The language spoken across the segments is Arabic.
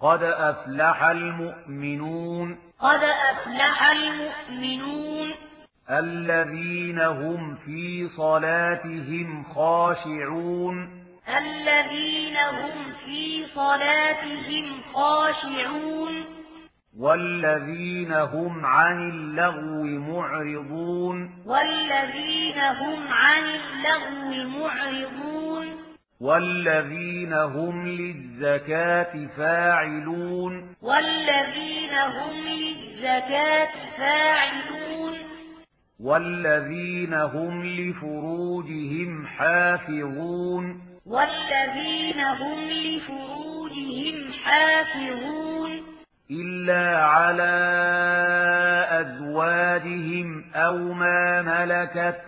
قد أفلح المؤمنون قد أفلح المؤمنون الذين هم في صلاتهم خاشعون الذين هم في صلاتهم خاشعون والذين هم عن اللغو معرضون والذين هم عن اللغو معرضون والذين هم للزكاة فاعلون والذين هم للزكاة فاعلون والذين هم لفروجهم حافظون والذين هم لفروجهم حافظون إلا على أزواجهم أو ما ملكت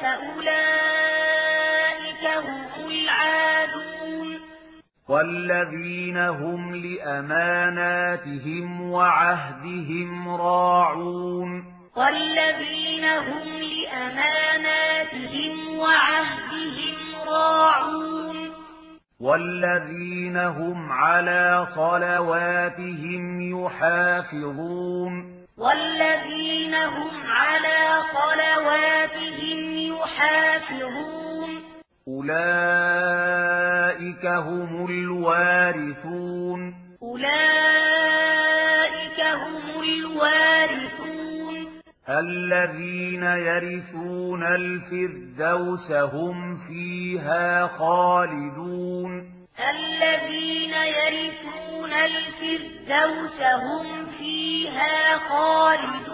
فأولئك هم العادون والذين هم لأماناتهم وعهدهم راعون والذين هم لأماناتهم وعهدهم راعون والذين هم على صلواتهم يحافظون والذين هم على صلواتهم حافظون أولئك هم الوارثون أولئك هم الوارثون الذين يرثون الفردوس هم فيها خالدون الذين يرثون الفردوس هم فيها خالدون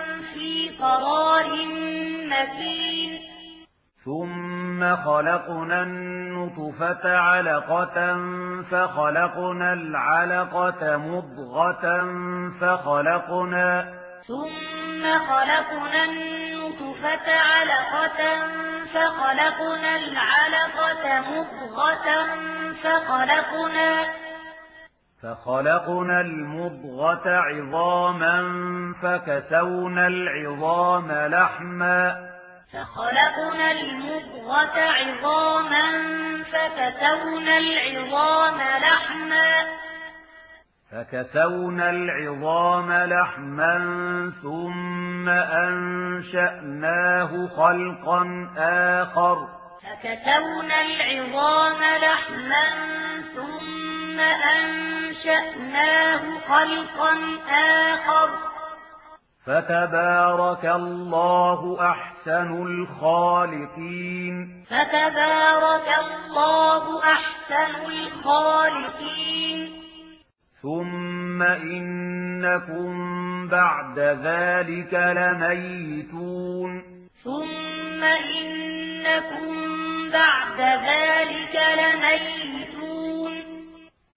في قرار مكين. ثم خلقنا النطفة علقة فخلقنا العلقة مضغة فخلقنا ثم خلقنا النطفة علقة فخلقنا العلقة مضغة فخلقنا فخلقنا المضغة عظاما فكسونا العظام لحما فخلقنا المضغة عظاما فكسونا العظام لحما فكسونا العظام لحما ثم أنشأناه خلقا آخر فكسونا العظام لحما ثم أنشأناه خلقا آخر. فتبارك الله أحسن الخالقين. فتبارك الله أحسن الخالقين. ثم إنكم بعد ذلك لميتون. ثم إنكم بعد ذلك لميتون.